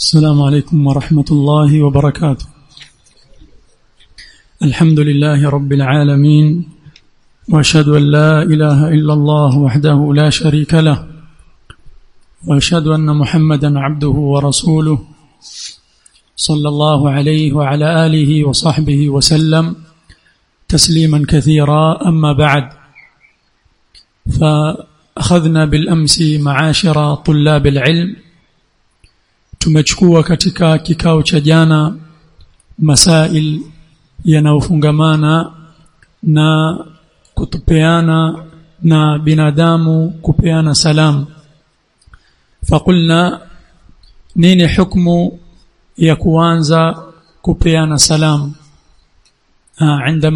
السلام عليكم ورحمة الله وبركاته. الحمد لله رب العالمين وأشهد أن لا إله إلا الله وحده لا شريك له وأشهد أن محمدا عبده ورسوله صلى الله عليه وعلى آله وصحبه وسلم تسليما كثيرا. أما بعد فأخذنا بالأمس معاشر طلاب العلم Tumechukua katika kikao cha jana masail yanayofungamana na kutupeana na binadamu kupeana salamu. Fakulna, nini hukmu ya kuanza kupeana salamu? Inda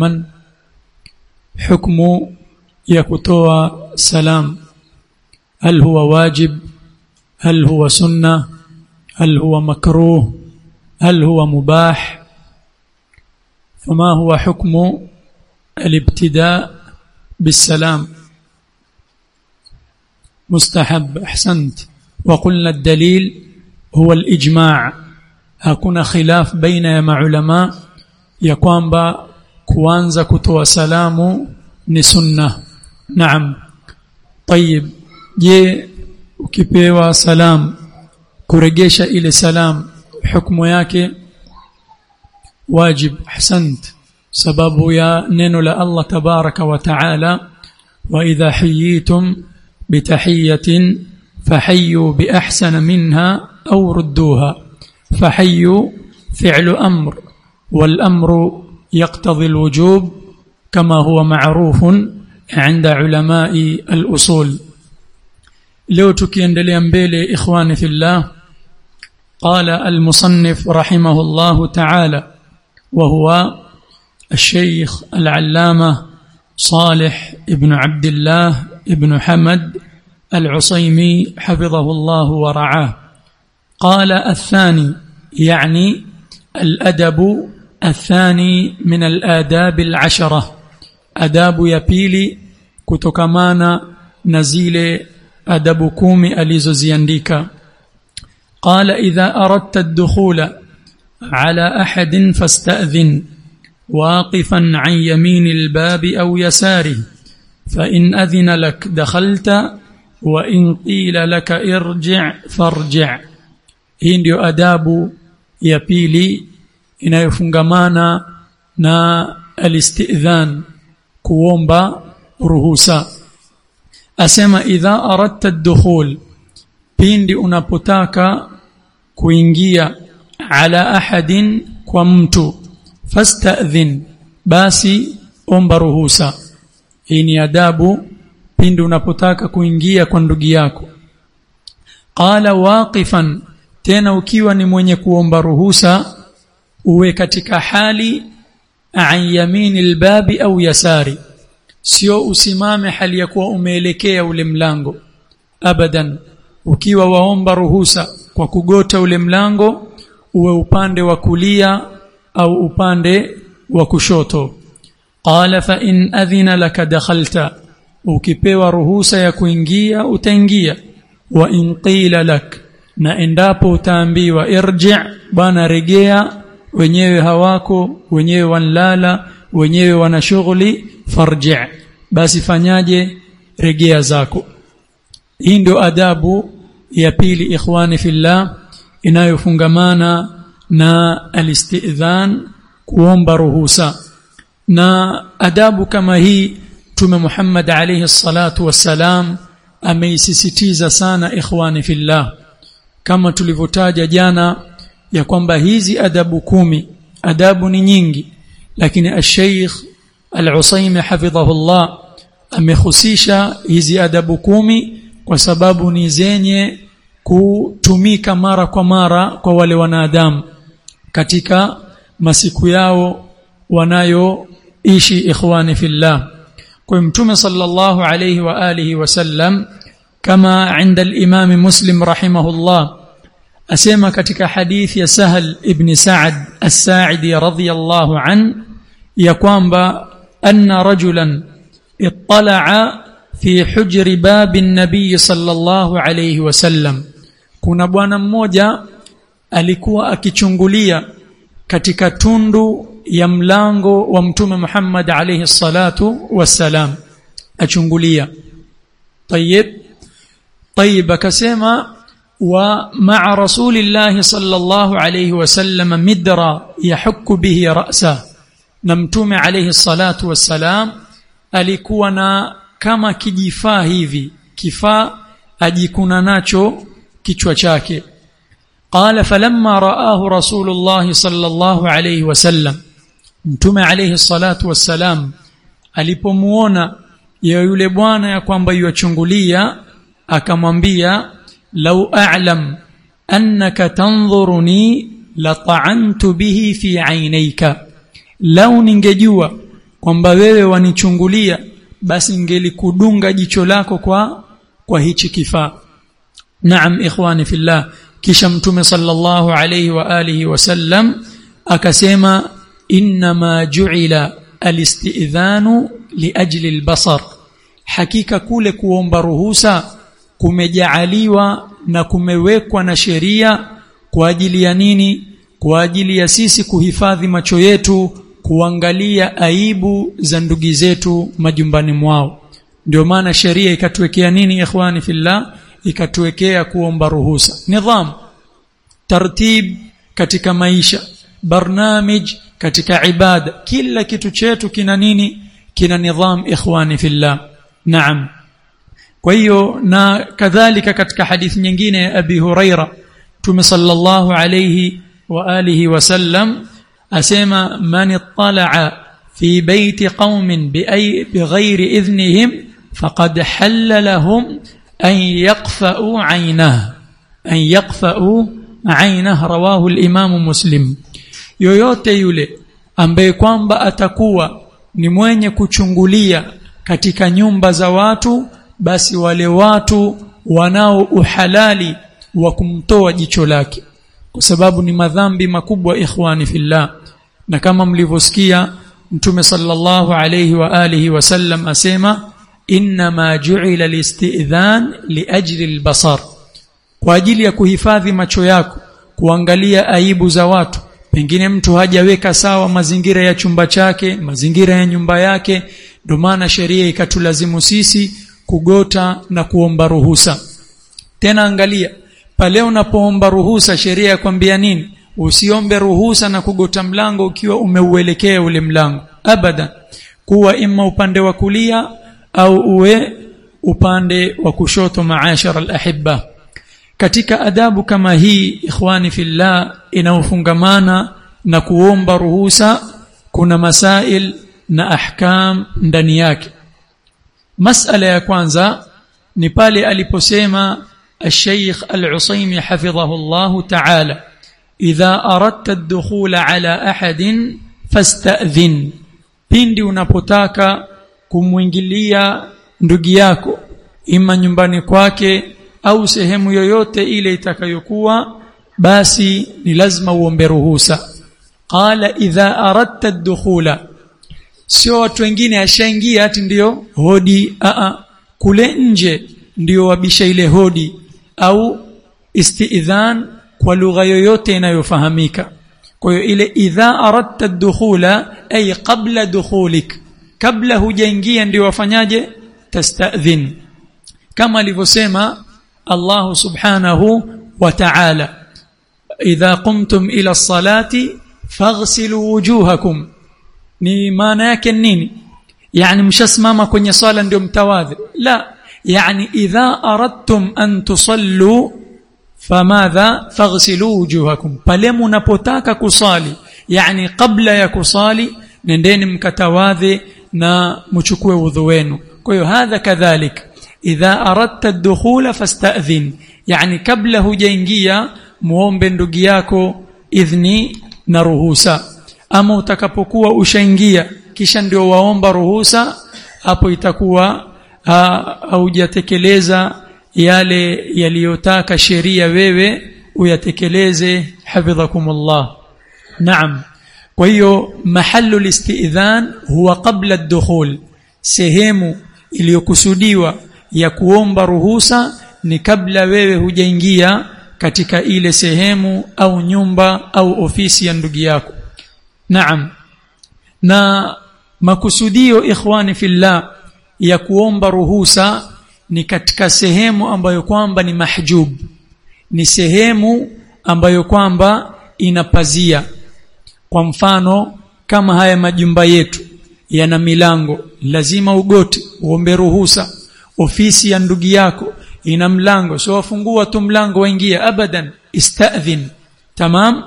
hukmu ya kutoa salamu. Hal huwa wajib? Hal huwa sunna? هل هو مكروه؟ هل هو مباح؟ فما هو حكم الابتداء بالسلام؟ مستحب أحسنت. وقلنا الدليل هو الإجماع. هكنا خلاف بين يا علماء. يقوم كوانزا كتو سلام نسنة. نعم. طيب جي وكيبيوا سلام. كرجيشة إلى سلام حكم ياك واجب أحسنت سبب يا نينو الله تبارك وتعالى وإذا حييتم بتحية فحيوا بأحسن منها أو ردوها فحيوا فعل أمر والأمر يقتضي الوجوب كما هو معروف عند علماء الأصول leo tukiendelea mbele ikhwani fillah قال المصنف رحمه الله تعالى وهو الشيخ العلامة صالح ابن عبد الله ابن حمد العصيمي حفظه الله ورعاه. قال الثاني يعني الأدب الثاني من الآداب العشرة. أداب يبيلي كتكمانا نزيل أدب كومي أليزوزيانديكا قال إذا أردت الدخول على أحد فاستأذن واقفا عن يمين الباب أو يساره فإن أذن لك دخلت وإن قيل لك ارجع فارجع hii ndio adabu ya pili inayofungamana na alistidhan kuomba ruhusa asema idha aradta ad-dukhul pindi unapotaka kuingia ala ahadin kwa mtu fastadhin basi omba ruhusa hii ni adabu pindi unapotaka kuingia kwa ndugu yako qala waqifan tena ukiwa ni mwenye kuomba ruhusa uwe katika hali an yamini albabi au yasari sio usimame hali ya kuwa umeelekea ule mlango. Abadan ukiwa waomba ruhusa kwa kugota ule mlango uwe upande wa kulia au upande wa kushoto. Qala fa in adhina laka dakhalta ukipewa ruhusa ya kuingia utaingia. Wa in qila lak na endapo utaambiwa irji bana regea wenyewe hawako wenyewe wanlala wenyewe wana shughuli farji basi fanyaje regea zako hii ndio adabu ya pili ikhwani fillah inayofungamana na alistidhan kuomba ruhusa na adabu kama hii tume Muhammad alayhi salatu wassalam ameisisitiza sana ikhwani fillah kama tulivyotaja jana ya kwamba hizi adabu kumi adabu ni nyingi lakini al-Sheikh al-Usaimi hafidhahullah amehusisha hizi adabu kumi kwa sababu ni zenye kutumika mara kwa mara kwa wale wanadamu katika masiku yao wanayoishi ikhwani fillah kwa mtume sallallahu alayhi wa alihi wasallam kama عند الامام مسلم رحمه الله asema katika hadithi ya Sahal ibn Sa'd as-Sa'idi radhiyallahu an ya kwamba anna rajulan ittala'a fi hujri babi nabii sallallahu alayhi wasallam kuna bwana mmoja alikuwa akichungulia katika tundu ya mlango wa mtume Muhammad alayhi salatu wassalam achungulia طيب طيب akasema wa ma'a rasulillahi sallallahu alayhi wasallam midra yahukku bihi ra'sa na mtume alayhi salatu wassalam alikuwa na kama kijifaa hivi kifaa ajikuna nacho kichwa chake. Qala falamma raahu rasulullah sallallahu alayhi wasallam. Mtume alayhi salatu wassalam alipomuona ya yule bwana ya kwamba yuachungulia akamwambia lau a'lam annaka tanzuruni la ta'antu bihi fi 'ainayka lau ningejua kwamba wewe wanichungulia basi ningelikudunga jicho lako kwa kwa hichi kifaa. Naam ikhwani fillah. Kisha mtume sallallahu alayhi wa alihi wasallam akasema inma ju'ila alistidhanu liajli albasar. Hakika kule kuomba ruhusa kumejaaliwa na kumewekwa na sheria kwa ajili ya nini? Kwa ajili ya sisi kuhifadhi macho yetu kuangalia aibu za ndugu zetu majumbani mwao. Ndio maana sheria ikatuwekea nini ikhwani fillah? Ikatuwekea kuomba ruhusa. Nidham tartib katika maisha barnamij katika ibada. Kila kitu chetu kina nini? Kina nidham ikhwani fillah. Naam. Kwa hiyo na kadhalika katika hadithi nyingine ya abi huraira tume sallallahu alayhi wa alihi wasallam أسيما من اطلع في بيت قوم بأي بغير إذنهم فقد حل لهم أن يقفأوا عينه أن يقفأوا عينه رواه الإمام مسلم. يويوت يولي أم بيكوان بأتكوى نموين كتشنغولية كتك نيوم بزواتو بس ولواتو وناو أحلالي وكمتوى جيشولاكي Kwa نمذان ni وإخواني في الله. Na kama mlivyosikia mtume sallallahu alayhi wa alihi wasallam asema inma ju'ila listidhan liajli albasar. Kwa ajili ya kuhifadhi macho yako kuangalia aibu za watu pengine mtu hajaweka sawa mazingira ya chumba chake mazingira ya nyumba yake ndio maana sheria ikatulazimu sisi kugota na kuomba ruhusa. Tena angalia pale unapoomba ruhusa sheria yakwambia nini usiombe ruhusa na kugota mlango ukiwa umeuelekea ule mlango abadan kuwa imma upande wa kulia au uwe upande wa kushoto maashara alahibba katika adabu kama hii ikhwani fillah inaofungamana na kuomba ruhusa kuna masail na ahkam ndani yake masala ya kwanza ni pale aliposema الشيخ العصيمي حفظه الله تعالى idha aradta ad-dukhula ala ahadin fasta'dhin pindi unapotaka kumwingilia ndugu yako ima nyumbani kwake au sehemu yoyote ile itakayokuwa basi ni lazima uombe ruhusa. Qala idha aradta dukhula sio watu wengine ashaingia ati ndiyo hodi. Aa kule nje ndio wabisha ile hodi. Au istidhan kwa lugha yoyote inayofahamika kwa hiyo ile idha aradta ad-dukhula ay qabla dukhulik kabla hujaingia ndio wafanyaje tastadhin kama alivyosema Allah subhanahu wa ta'ala idha qumtum ila as-salati faghsilu wujuhakum ni maana yake nini yani mshasimama kwenye sala ndio mtawadhi la yani idha aradtum an tusallu فماذا؟ فاغسلوا وجوهكم. فلم نبوتاكا كصالي. يعني قبل يا كصالي نندين مكتواذي نا مشكوى وذوينو. كيو هذا كذلك. إذا أردت الدخول فاستأذن. يعني قبله جينجيا موم بندوجياكو إذني نروهوسا أما تكبكوا أشينجيا كيشان دو ومبا روهوسا أبو يتكوا آه، أو yale yaliyotaka sheria wewe uyatekeleze hafidhakumullah. Naam. Kwa hiyo mahallu listidhan huwa qabla ad-dukhul. Sehemu iliyokusudiwa ya kuomba ruhusa ni kabla wewe hujaingia katika ile sehemu au nyumba au ofisi ya ndugu yako. Naam. Na makusudio ikhwani fillah ya kuomba ruhusa ni katika sehemu ambayo kwamba ni mahjub. Ni sehemu ambayo kwamba inapazia kwa mfano kama haya majumba yetu yana milango lazima ugote uombe ruhusa. Ofisi ya ndugu yako ina mlango sio wafungua tu mlango waingia abadan istadhin. Tamam?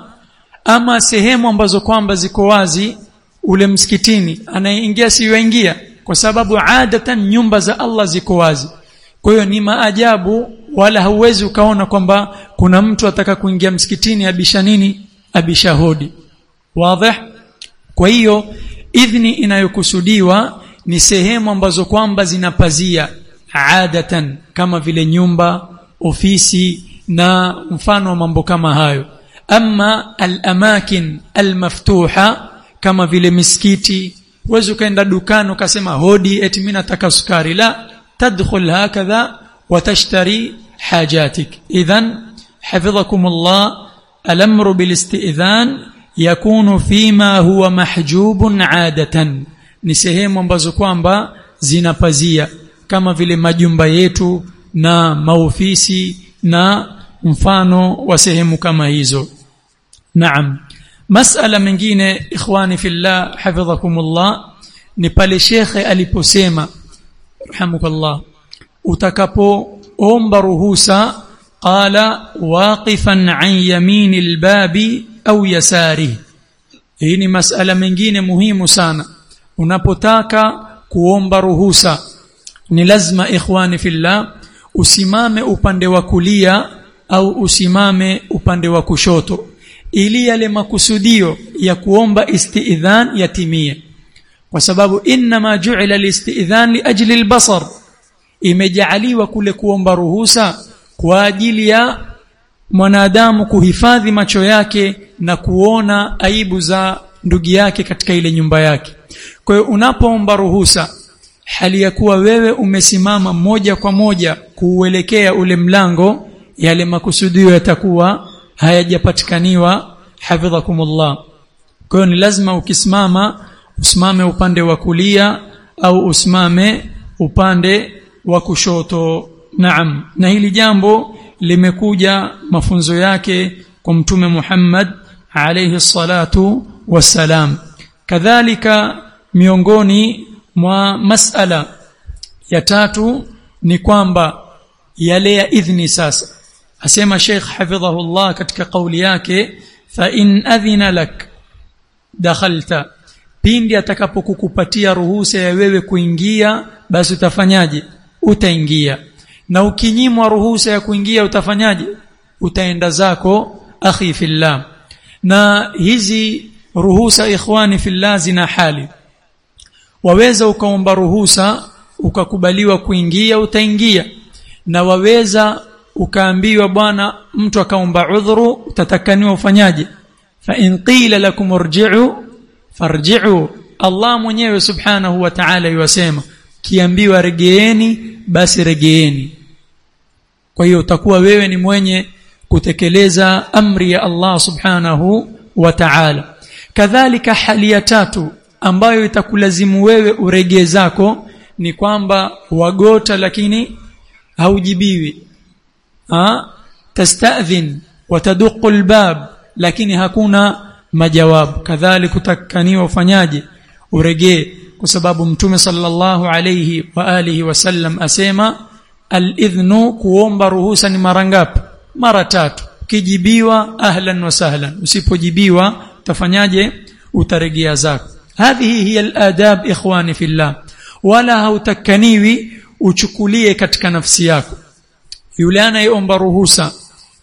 Ama sehemu ambazo kwamba ziko wazi ule msikitini anaingia siyoingia kwa sababu adatan nyumba za Allah ziko wazi kwa hiyo ni maajabu wala hauwezi ukaona kwamba kuna mtu ataka kuingia msikitini abisha nini? Abisha hodi. Wazi kwa hiyo idhni inayokusudiwa ni sehemu ambazo kwamba zinapazia adatan kama vile nyumba ofisi na mfano wa mambo kama hayo. Ama alamakin almaftuha, kama vile misikiti. Huwezi ukaenda dukani ukasema hodi eti mimi nataka sukari. La تدخل هكذا وتشتري حاجاتك. إذا حفظكم الله الأمر بالاستئذان يكون فيما هو محجوب عادة. نسيهم ومبزقوا أنباء زينفزية كما في المجيوم بيتو نا موفيسي نا مفانو وسيهم كما هيزو نعم. مسألة من جينة إخواني في الله حفظكم الله. نبالي شيخي ألي بوسيمة rahamukallah utakapoomba ruhusa qala waqifan an yamini albabi au yasari hii ni masala mengine muhimu sana. Unapotaka kuomba ruhusa ni lazima ikhwani fillah usimame upande wa kulia au usimame upande wa kushoto. Ili yale makusudio ya kuomba istiidhan yatimie kwa sababu inma ju'ila listiidhan liajli albasar. Imejaaliwa kule kuomba ruhusa kwa ajili ya mwanadamu kuhifadhi macho yake na kuona aibu za ndugu yake katika ile nyumba yake. Kwa hiyo unapoomba ruhusa hali ya kuwa wewe umesimama moja kwa moja kuuelekea ule mlango yale makusudio yatakuwa hayajapatikaniwa. Hafidhakumullah. Kwa hiyo ni lazima ukisimama usimame upande wa kulia au usimame upande wa kushoto. Naam. Na hili jambo limekuja mafunzo yake kwa mtume Muhammad alayhi salatu wassalam. Kadhalika miongoni mwa masala ya tatu ni kwamba yale ya idhni sasa. Asema Sheikh hafidhahullah katika kauli yake fa in adhina lak dakhalta pindi atakapokukupatia ruhusa ya wewe kuingia basi utafanyaje? Utaingia. Na ukinyimwa ruhusa ya kuingia utafanyaje? Utaenda zako akhi fillah. Na hizi ruhusa ikhwani fillah zina hali. Waweza ukaomba ruhusa ukakubaliwa kuingia utaingia. Na waweza ukaambiwa bwana mtu akaomba udhuru utatakaniwa ufanyaje? Fa in qila lakum irji'u farji'u Allah mwenyewe subhanahu wa ta'ala yuwasema kiambiwa regeeni basi regeeni. Kwa hiyo utakuwa wewe ni mwenye kutekeleza amri ya Allah subhanahu wa ta'ala. Kadhalika hali ya tatu ambayo itakulazimu wewe uregee zako ni kwamba wagota lakini haujibiwi. Ha? Tastadhin wataduqu albab lakini hakuna majawabu. Kadhalika utakaniwa ufanyaje? Uregee. Kwa sababu mtume sallallahu alayhi wa alihi wasallam asema alidhnu kuomba ruhusa ni mara ngapi? Mara tatu. Ukijibiwa ahlan wa sahlan. Usipojibiwa utafanyaje? Utaregea zako. Hadhihi hiya aladab ikhwani fillah. Wala hautakaniwi uchukulie katika nafsi yako. Yule anayeomba ruhusa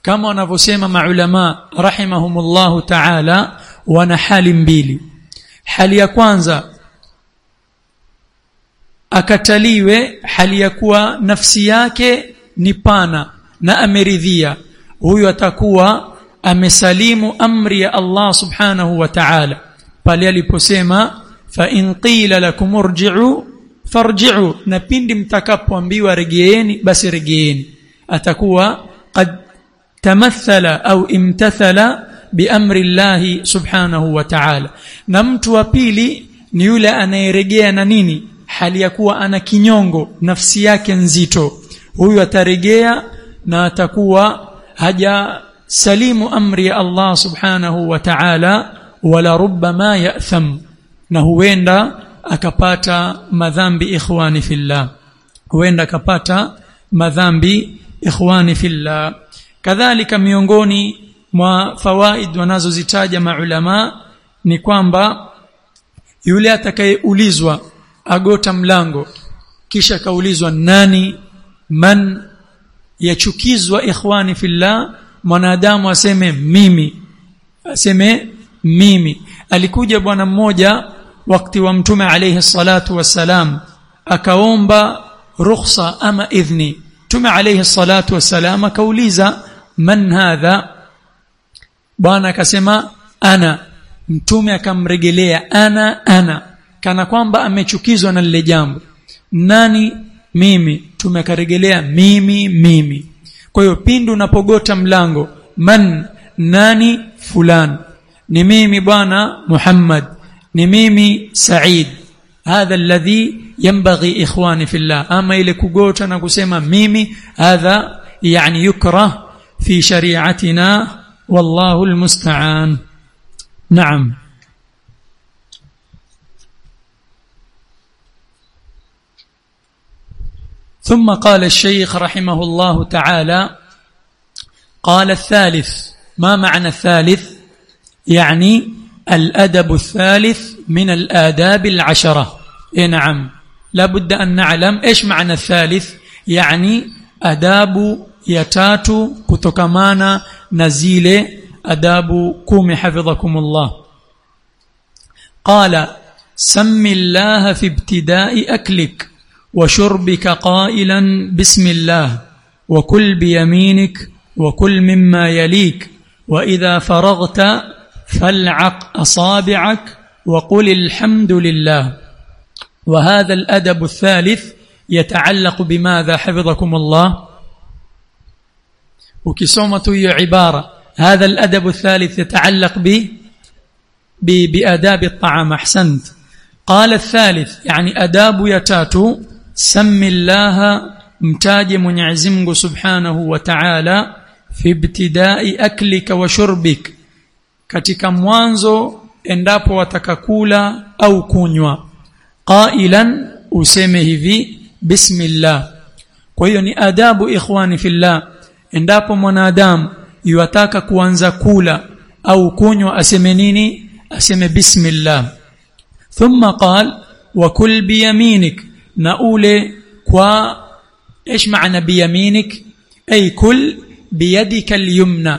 kama wanavyosema maulama rahimahumullahu ta'ala wana hali mbili. Hali ya kwanza akataliwe hali ya kuwa nafsi yake ni pana na ameridhia. Huyu atakuwa amesalimu amri ya Allah subhanahu wa ta'ala. Pale aliposema fa in qila lakum urji'u farji'u. Na pindi mtakapoambiwa regeeni basi regeeni. Atakuwa qad tamathala au imtathala biamri llahi subhanahu wa ta'ala. Na mtu wa pili ni yule anayeregea na nini? Hali ya kuwa ana kinyongo nafsi yake nzito. Huyu ataregea na atakuwa haja salimu amri ya Allah subhanahu wa ta'ala wala rubbama ya'tham. Na huenda akapata madhambi ikhwani fillah. Huenda akapata madhambi ikhwani fillah kadhalika miongoni mwa fawaid wanazozitaja maulama ni kwamba yule atakayeulizwa agota mlango kisha kaulizwa nani man yachukizwa ikhwani fillah mwanadamu aseme mimi aseme mimi. Alikuja bwana mmoja wakati wa mtume alayhi salatu wassalam akaomba rukhsa ama idhni. Mtume alayhi salatu wassalam akauliza man hadha? Bwana akasema ana. Mtume akamregelea ana ana. Kana kwamba amechukizwa na lile jambo. Nani? Mimi. Tumekaregelea mimi mimi. Kwa hiyo pindi unapogota mlango man nani? Fulan. Ni mimi bwana Muhammad. Ni mimi Said. Hadha alladhi yanbaghi ikhwani fillah. Ama ile kugota na kusema mimi hadha yani yukrah fi shari'atina wallahu almusta'an na'am ثم قال الشيخ رحمه الله تعالى قال الثالث ما معنى الثالث؟ يعني الأدب الثالث من الآداب العشرة. إيه نعم. لابد أن نعلم إيش معنى الثالث؟ يعني أداب يتاتو كتكمانا نزيل أداب كوم حفظكم الله قال سم الله في ابتداء أكلك وشربك قائلا بسم الله وكل بيمينك وكل مما يليك وإذا فرغت فالعق أصابعك وقل الحمد لله وهذا الأدب الثالث يتعلق بماذا حفظكم الله وكسومة هي عبارة. هذا الأدب الثالث يتعلق ب بأداب الطعام. أحسنت. قال الثالث يعني أداب يتاتو سم الله امتاج منعزمه سبحانه وتعالى في ابتداء أكلك وشربك. كتك موانزو اندابو وتككولا أو كونوا قائلا أسمه في بسم الله. كويني أداب إخواني في الله. endapo mwanadamu yuataka kuanza kula au kunywa aseme nini aseme bismillah thumma qal wa kul biyaminik na ule kwa ايش معنى بيمينك اي كل biyadika al-yumna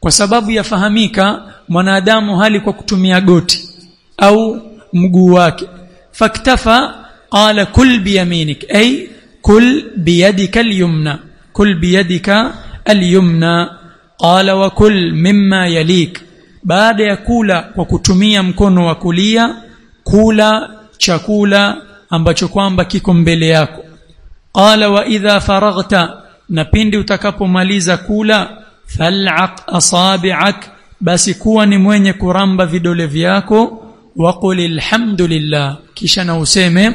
kwa sababu yafahamika mwanadamu hali kwa kutumia goti au mguu wake faktafa qala kul biyaminik ay kul biyadika al-yumna kul biyadika al-yumna qala wa kul mimma yalik. Baada ya kula kwa kutumia mkono wa kulia kula chakula ambacho kwamba kiko mbele yako. Qala wa idha faraghta na pindi utakapomaliza kula fal'aq asabi'ak basi kuwa ni mwenye kuramba vidole vyako waqul alhamdulillah. Kisha na useme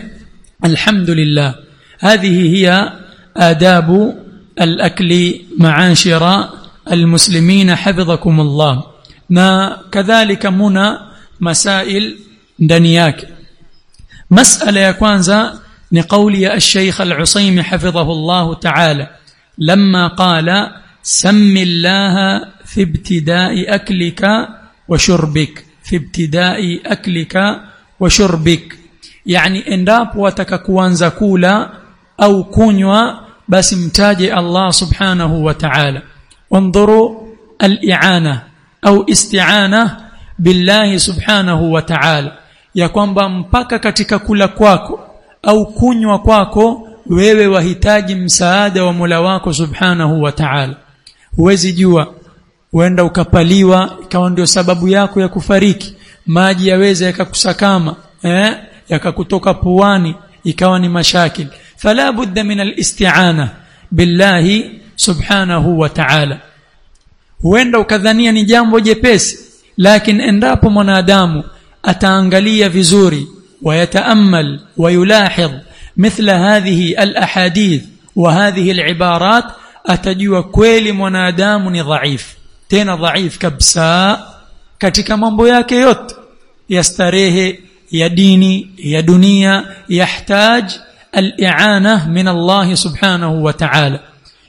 alhamdulillah. Hadhihi hiya adabu الأكل معاشر المسلمين حفظكم الله. ما كذلك منى مسائل دنياك. مسألة يا كوانزا لقولي الشيخ العصيم حفظه الله تعالى لما قال سم الله في ابتداء أكلك وشربك في ابتداء أكلك وشربك. يعني إن راب وتككوانزا كولا أو كونيوا basi mtaje Allah subhanahu wa ta'ala. Wandhuru al-i'ana au isti'ana billahi subhanahu wa ta'ala. Ya kwamba mpaka katika kula kwako au kunywa kwako wewe wahitaji msaada wa Mola wako subhanahu wa ta'ala. Huwezi jua huenda ukapaliwa ikawa ndio sababu yako ya kufariki. Maji yaweza yakakusakama eh yakakutoka puani ikawa ni mashakili فلا بد من الاستعانة بالله سبحانه وتعالى. وين لو كذنيا نجام وجبس لكن إن راب منادام أتانغلي في زوري ويتأمل ويلاحظ مثل هذه الأحاديث وهذه العبارات أتجوا كويل منادام ضعيف تين ضعيف كبساء كتك منبويا كيوت يستريه يديني يدنيا يحتاج يحتاج al-i'ana min Allah subhanahu wa ta'ala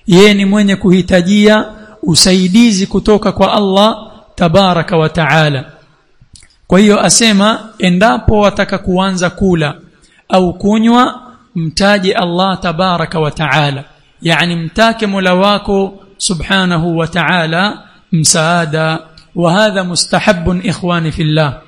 yeye ni mwenye kuhitajia usaidizi kutoka kwa Allah tabaraka wa ta'ala kwa hiyo asema endapo wataka kuanza kula au kunywa mtaje Allah tabaraka wa ta'ala yani mtake Mola wako subhanahu wa ta'ala msaada wa hadha mustahabun ikhwani fillah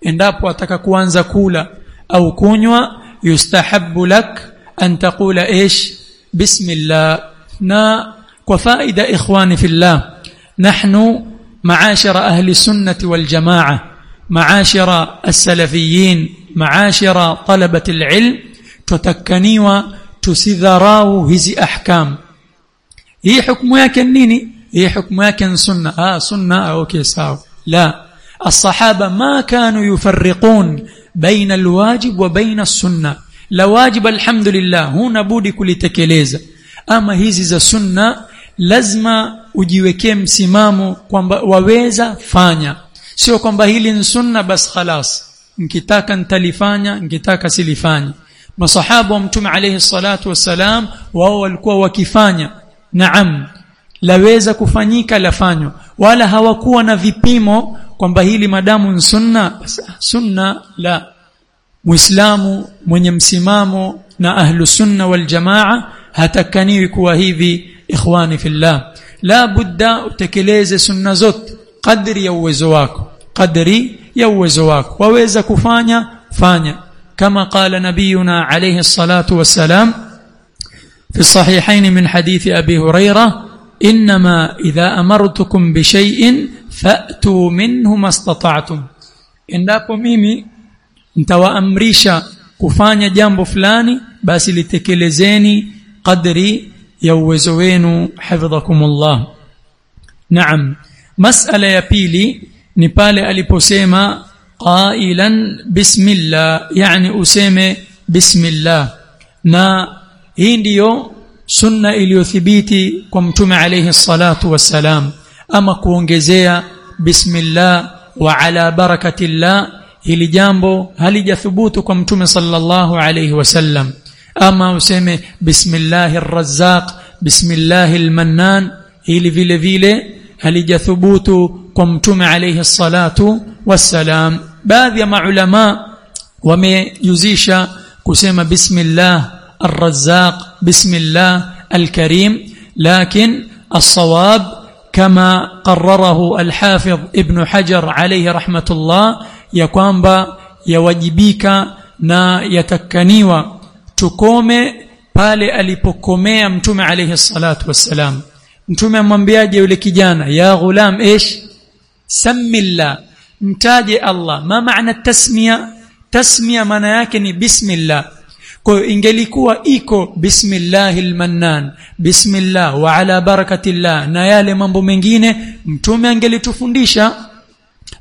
endapo wataka kuanza kula au kunywa يستحب لك أن تقول إيش؟ بسم الله. نا وفائدة إخواني في الله. نحن معاشر أهل السنة والجماعة معاشر السلفيين معاشر طلبة العلم تتكني tusidharau هزي أحكام. هي حكم yake نيني؟ هي حكم yake سنة. آه سنة آه، أوكي ساو. لا. الصحابة ما كانوا يفرقون baina alwajib wa baina sunna. La wajib alhamdulillah huna budi kulitekeleza. Ama hizi za sunna lazima ujiwekee msimamo kwamba waweza fanya. Sio kwamba hili ni sunna bas khalas. Nkitaka ntalifanya nkitaka silifanya masahaba wa mtume alaihi salatu wasalam wao walikuwa wakifanya. Naam laweza kufanyika lafanywa. Wala hawakuwa na vipimo kwamba hili madamu ni sunna sunna la muislamu mwenye msimamo na ahlu sunna wal jamaa hatakaniwi kuwa hivi ikhwani fillah la budda utekeleze sunna zote kadri ya uwezo wako kadri ya uwezo wako waweza kufanya fanya kama qala nabiyuna alayhi salatu wassalam في الصحيحين من حديث أبي هريرة إنما إذا أمرتكم بشيء منه ما استطعتم endapo mimi nitawaamrisha kufanya jambo fulani basi litekelezeni kadri ya uwezo wenu hafidhakumullah naam masala ya pili ni pale aliposema qailan bismillah yani useme bismillah na hii ndiyo sunna iliyothibiti kwa mtume alayhi salatu wassalam ama kuongezea bismillah wa ala barakatillah hili jambo halijathubutu kwa mtume sallallahu alayhi wasallam ama useme bismillahir razzaq bismillahil mannan hili vile vile halijathubutu kwa mtume alayhi salatu wassalam baadhi ya maulama wamejuzisha kusema bismillah الرزاق بسم الله الكريم لكن الصواب كما قرره الحافظ ابن حجر عليه رحمة الله يكوانبا يواجبيك na yatakaniwa tukome pale alipokomea mtume alayhi salatu wassalam mtume amwambiaje yule kijana ya ghulam ish samillah mtaje Allah ma maana tasmiya tasmiya maana yake ni bismillah kwa hiyo ingelikuwa iko bismillahil mannan bismillah wa ala barakatillah na yale mambo mengine mtume angelitufundisha.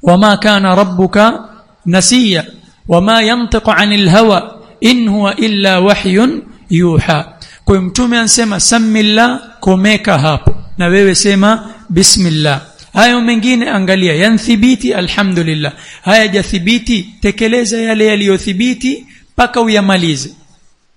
Wama kana rabbuka nasiya wama yantiqu anil hawa in huwa illa wahyun yuha. Kwa hiyo mtume ansema samillah komeka hapo. Na wewe sema bismillah. Hayo mengine angalia yanthibiti alhamdulillah. Haya jathibiti tekeleza yale yaliyothibiti mpaka uyamalize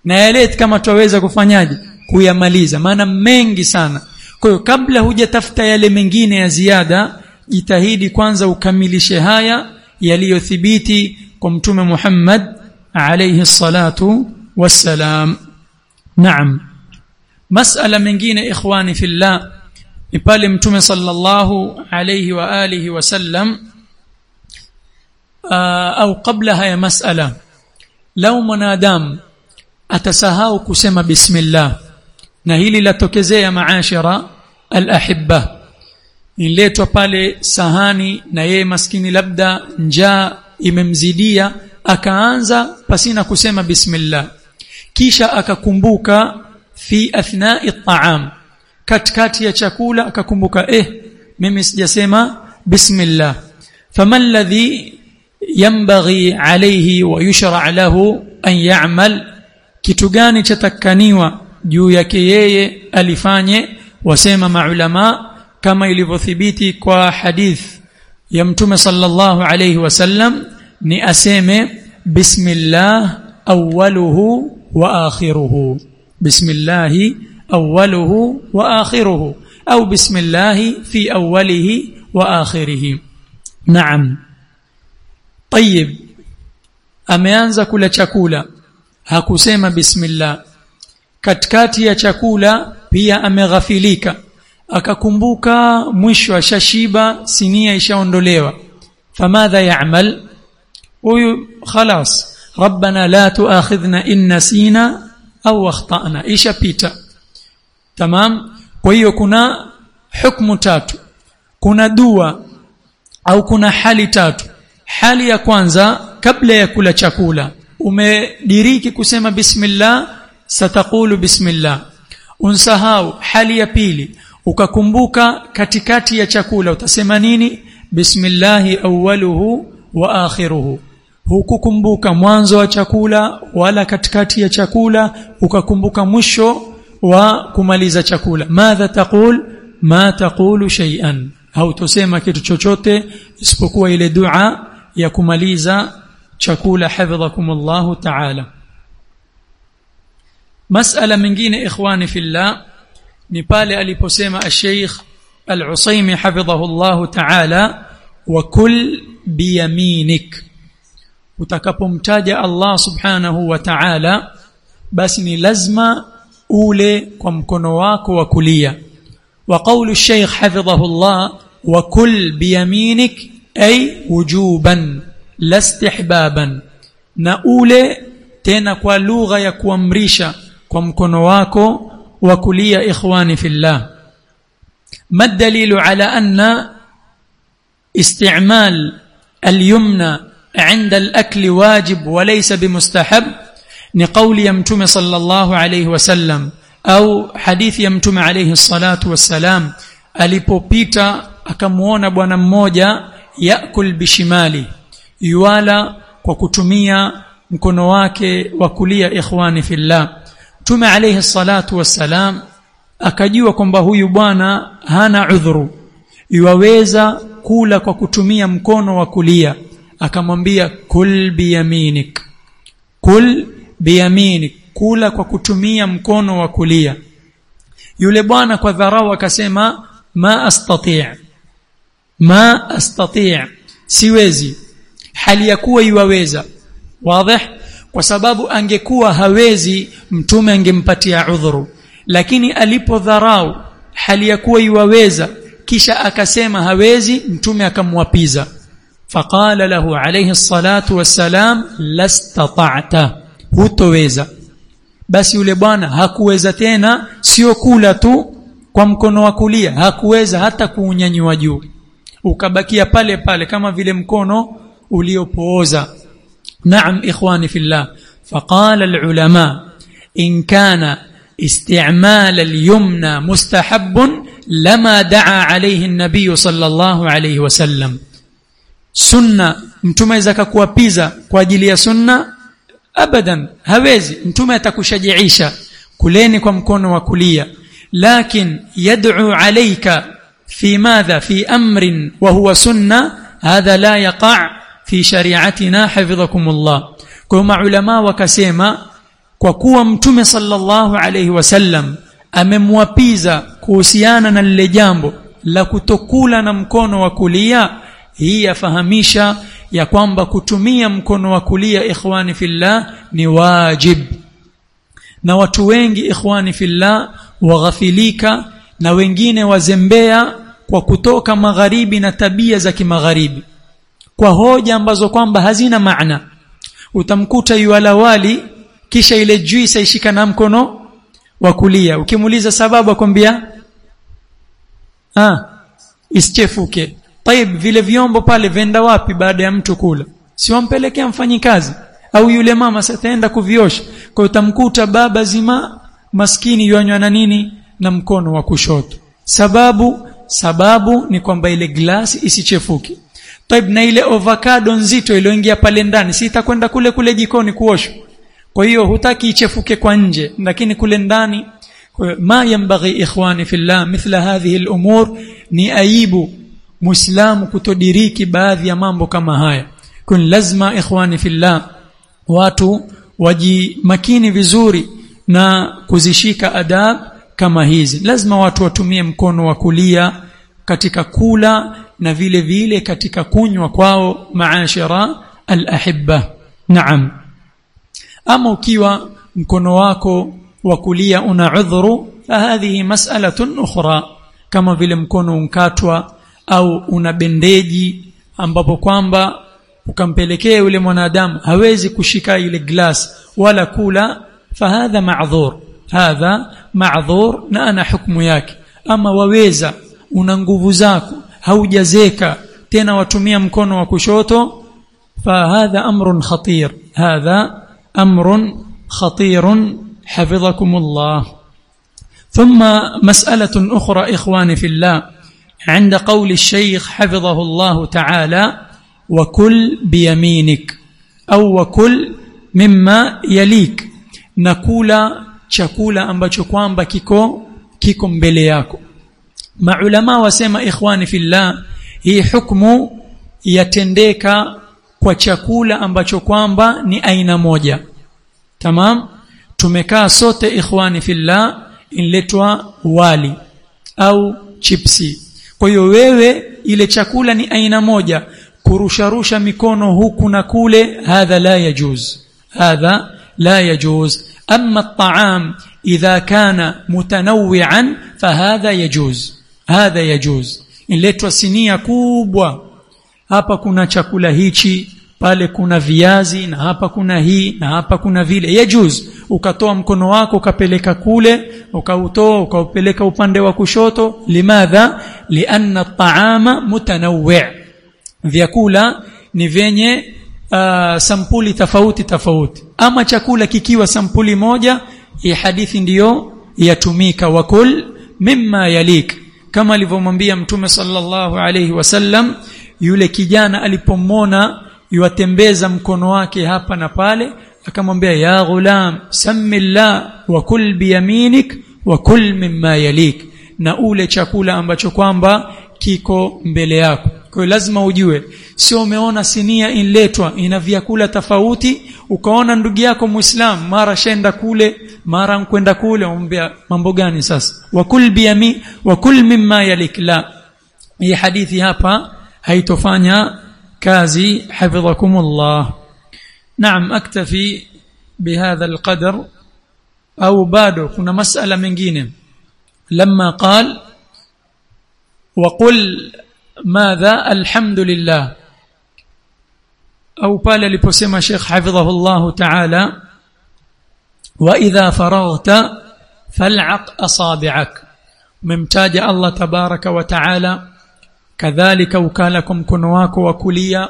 na yale kama twaweza kufanyaje? Kuyamaliza. Maana mengi sana. Kwa hiyo kabla hujatafuta yale mengine ya ziada jitahidi kwanza ukamilishe haya yaliyothibiti kwa mtume Muhammad alayhi salatu wassalam. Naam. Masala mengine ikhwani fillah ni pale mtume sallallahu alayhi wa alihi wasallam au kabla haya masala lau mwanadamu atasahau kusema bismillah na hili latokezea maashara alahibba niletwa pale sahani na yeye maskini labda njaa imemzidia akaanza pasina kusema bismillah kisha akakumbuka fi athna'i at'am katikati ya chakula akakumbuka eh mimi sijasema bismillah fama alladhi yanbaghi alayhi wa yushra lahu an ya'mal kitu gani chatakaniwa juu yake yeye alifanye wasema maulama kama ilivyothibiti kwa hadith ya mtume sallallahu alayhi wasallam ni aseme bismillah awwaluhu wa akhiruhu bismillah awwaluhu wa akhiruhu au bismillah fi awwalihi wa akhirihi naam طيب ameanza kula chakula hakusema bismillah katikati ya chakula pia ameghafilika akakumbuka mwisho ashashiba sinia ishaondolewa famadha ya'mal huyu khalas rabbana la tuakhidhna in nasina au akhtana ishapita tamam kwa hiyo kuna hukumu tatu kuna dua au kuna hali tatu hali ya kwanza kabla ya kula chakula umediriki kusema bismillah sataqulu bismillah. Unsahau hali ya pili ukakumbuka katikati ya chakula. Utasema nini? Bismillahi awwaluhu wa akhiruhu. Hukukumbuka mwanzo wa chakula wala katikati ya chakula ukakumbuka mwisho wa kumaliza chakula. Madha taqul? Ma taqulu shay'an. Hautusema kitu chochote isipokuwa ile dua ya kumaliza شكول حفظكم الله تعالى. مسألة من جين إخواني في الله. نبال ألي بوسيم الشيخ العصيم حفظه الله تعالى. وكل بيمينك. وتكبم تاج الله سبحانه وتعالى. بس لازم أولي كم كنواك وكلية. وقول الشيخ حفظه الله. وكل بيمينك أي وجوباً. لا استحبابا. نأولي تينا كوا لغة يكوا مريشا واكو وكلية إخواني في الله. ما الدليل على أن استعمال اليمنى عند الأكل واجب وليس بمستحب؟ نقول يمتم صلى الله عليه وسلم أو حديث يمتم عليه الصلاة والسلام ألي بوبيتا أكمونا بونا موجا يأكل بشماله. Yuala kwa kutumia mkono wake wa kulia ikhwani fillah. Tume alayhi salatu wassalam akajua kwamba huyu bwana hana udhuru. Yuwaweza kula kwa kutumia mkono wa kulia. Akamwambia kul biyaminik. Kul biyaminik. Kula kwa kutumia mkono wa kulia. Yule bwana kwa dharau akasema ma astati' ma astati' siwezi hali ya kuwa iwaweza wazi kwa sababu angekuwa hawezi mtume angempatia udhuru. Lakini alipodharau hali ya kuwa iwaweza kisha akasema hawezi mtume akamwapiza. Faqala lahu alayhi salatu wassalam lastata'ta hutoweza. Basi yule bwana hakuweza tena sio kula tu kwa mkono wa kulia hakuweza hata kuunyanyua juu. Ukabakia pale pale kama vile mkono وليوبوزا. نعم إخواني في الله. فقال العلماء إن كان استعمال اليمنى مستحب لما دعا عليه النبي صلى الله عليه وسلم. سنة أنتم إذا كوا بيزا كوا سنة؟ أبدا هوازي أنتم تكشج عيشة كلينكم كون وكلية لكن يدعو عليك في ماذا؟ في أمر وهو سنة هذا لا يقع fi shari'atina hafidhakumullah kwa maulama wakasema kwa kuwa mtume sallallahu alayhi wasallam amemwapiza kuhusiana na lile jambo la kutokula na mkono wa kulia hii yafahamisha ya kwamba kutumia mkono wa kulia ikhwani fillah ni wajib. Na watu wengi ikhwani fillah waghafilika na wengine wazembea kwa kutoka magharibi na tabia za kimagharibi kwa hoja ambazo kwamba hazina maana. Utamkuta yuala wali kisha ile juisa ishika na mkono wa kulia. Ukimuuliza sababu akwambia ah isichefuke. Taib vile vyombo pale venda wapi baada ya mtu kula? Siwampelekea mfanyikazi? Au yule mama sataenda kuviosha? Kwa utamkuta baba zima maskini yuanywa na nini? Na mkono wa kushoto. Sababu sababu ni kwamba ile glasi isichefuke. Taib na ile avocado nzito iliyoingia pale ndani si itakwenda kule kule jikoni kuoshwa? Kwa hiyo hutaki ichefuke kwa nje lakini kule ndani ma yanbaghi ikhwani fillah mithla hadhihi al-umur ni aibu muislamu kutodiriki baadhi ya mambo kama haya. Kun lazima ikhwani fillah watu wajimakini vizuri na kuzishika adab kama hizi. Lazima watu watumie mkono wa kulia katika kula na vile vile katika kunywa kwao maashara alahibba. Naam. Ama ukiwa mkono wako wa kulia una udhuru fahadhihi mas'alatun ukhra kama vile mkono unkatwa au una bendeji ambapo kwamba ukampelekea yule mwanadamu hawezi kushika ile glass wala kula fahadha ma'dhur hadha ma'dhur na ana hukumu yake. Ama waweza una nguvu zako haujazeka tena watumia mkono wa kushoto fahadha amrun khatir hadha amrun khatirun حفظكم الله ثم مسألة أخرى إخواني في الله عند قول الشيخ حفظه الله تعالى وكل بيمينك أو وكل مما يليك nakula chakula ambacho kwamba kiko kiko mbele yako maulama wasema ikhwani fillah hii hukmu yatendeka kwa chakula ambacho kwamba ni aina moja tamam tumekaa sote ikhwani fillah inletwa wali au chipsi kwa hiyo wewe ile chakula ni aina moja kurusharusha mikono huku na kule hadha la yajuz hadha la yajuz amma at-ta'am idha kana mutanawwi'an fahadha yajuz hadha yajuz inletwa sinia kubwa. Hapa kuna chakula hichi pale kuna viazi na hapa kuna hii na hapa kuna vile. Yajuz ukatoa mkono wako ukapeleka kule ukautoa ukaupeleka upande wa kushoto. Limadha? Lianna at-ta'ama mutanawwi' vyakula ni vyenye uh, sampuli tofauti tofauti. Ama chakula kikiwa sampuli moja hii hadithi ndiyo yatumika. Wakul mimma yalik kama alivyomwambia mtume sallallahu alayhi wasallam yule kijana alipomona yuatembeza mkono wake hapa na pale akamwambia ya ghulam samillah wa kul biyaminik wa kul mimma yalik. Na ule chakula ambacho kwamba kiko mbele yako. Kwa lazima ujue sio umeona sinia inletwa ina vyakula tofauti. Ukaona ndugu yako muislam mara shenda kule mara nkwenda kule umbea mambo gani sasa? Wakul biyami wakul mimma yalik. La hii hadithi hapa haitofanya kazi hafidhakumullah naam aktafi bihadha lqadr au bado kuna masala mengine. Lama qala وقل ماذا؟ الحمد لله. أو قال لبسيما شيخ حفظه الله تعالى وإذا فرغت فالعق أصابعك. ممتاج الله تبارك وتعالى كذلك وكالكم كنواك وكليا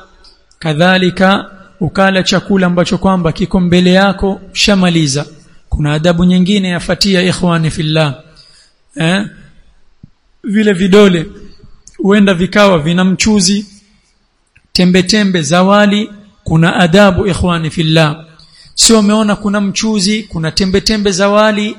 كذلك وكال شكولا بشكوان بكيكم بلياكو شماليزا. كنا أدب نينجين يفتي إخواني في الله. أه؟ Vile vidole huenda vikawa vina mchuzi tembe tembe zawali kuna adabu ikhwani fillah. Sio umeona kuna mchuzi kuna tembe tembe zawali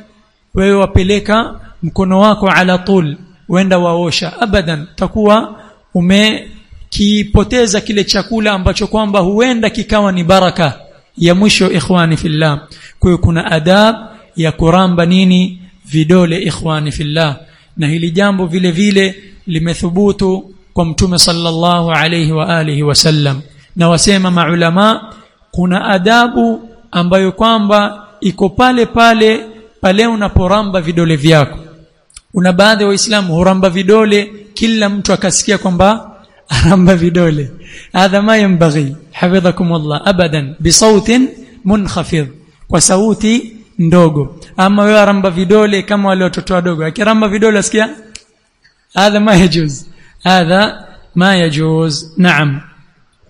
wewe wapeleka mkono wako ala tul wenda waosha. Abadan takuwa umekipoteza kile chakula ambacho kwamba huenda kikawa ni baraka ya mwisho ikhwani fillah. Kwa kuna adab ya kuramba nini? Vidole ikhwani fillah na hili jambo vile vile limethubutu kwa mtume sallallahu alayhi wa alihi wasallam na wasema maulama kuna adabu ambayo kwamba iko pale pale pale unaporamba vidole vyako. Una baadhi ya waislamu huramba vidole kila mtu akasikia kwamba aramba vidole. Hadha ma yanbaghi hafidhakumullah abadan bisautin munkhafidh. Kwa sauti ndogo. Ama wewe aramba vidole kama wale watoto wadogo. Akiramba vidole asikia hadha ma yajuz hadha ma yajuz. Naam.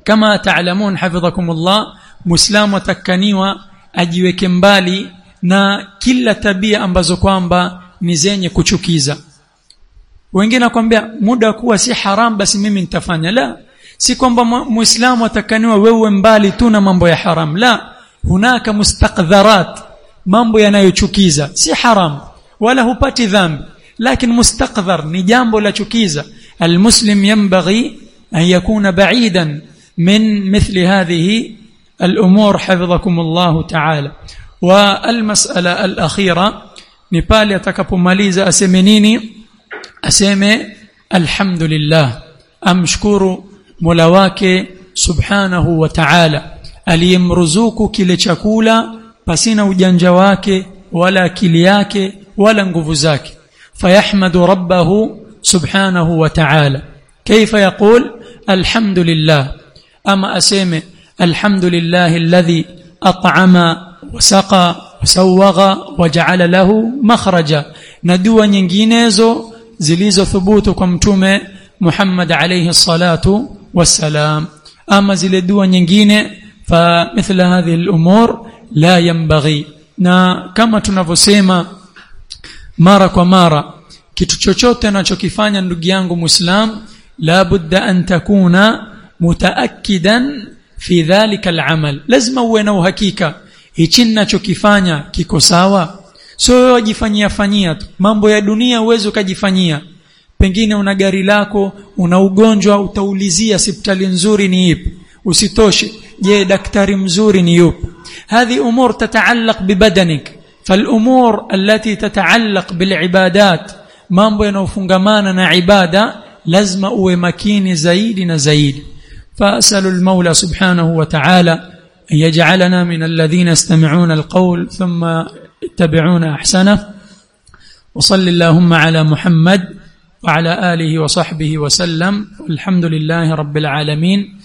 Kama taalamun hafidhakumullah muislamu atakaniwa ajiweke mbali na kila tabia ambazo kwamba ni zenye kuchukiza. Wengine akwambia muda kuwa si haram basi mimi nitafanya. La. Si kwamba muislamu atakaniwa wewe mbali tu na mambo ya haram. La. Hunaka mustakdharat mambo yanayochukiza si haramu wala hupati dhambi lakini mustakdhar ni jambo la chukiza almuslim yambaghi an yakuna ba'idan min mithli hadhihi alumur hafidhakum الأمور حفظكم الله alakhira ni pale atakapomaliza aseme nini aseme alhamdulillah amshukuru mola wake subhanahu wa taala aliyemruzuku kile chakula pasina ujanja wake wala akili yake wala nguvu zake fayahmadu rabbahu subhanahu wa ta'ala kaifa yaqul alhamdulillah ama aseme alhamdulillah alladhi at'ama wasaqa wasawagha waja'ala lahu makhraja na dua nyinginezo zilizothubutu kwa mtume Muhammad alayhi salatu wassalam ama zile dua nyingine fa mithla hadhihi al-umur la yambaghi na kama tunavyosema mara kwa mara kitu chochote anachokifanya ndugu yangu muislam la budda an takuna mutaakidan fi dhalika al-amal. Lazima uwe na uhakika hichi ninachokifanya kiko sawa? Sio wajifanyia fanyia tu. Mambo ya dunia uwezo ukajifanyia. Pengine una gari lako una ugonjwa utaulizia hospitali nzuri ni ipi? Usitoshe. Je daktari mzuri ni yupi هذه أمور تتعلق ببدنك فالأمور التي تتعلق بالعبادات na ibada lazima uwe makini zaidi na zaidi فأسأل المولى سبحانه وتعالى أن يجعلنا من الذين يستمعون القول ثم يتبعون أحسنه. وصل اللهم على محمد وعلى آله وصحبه وسلم. والحمد لله رب العالمين.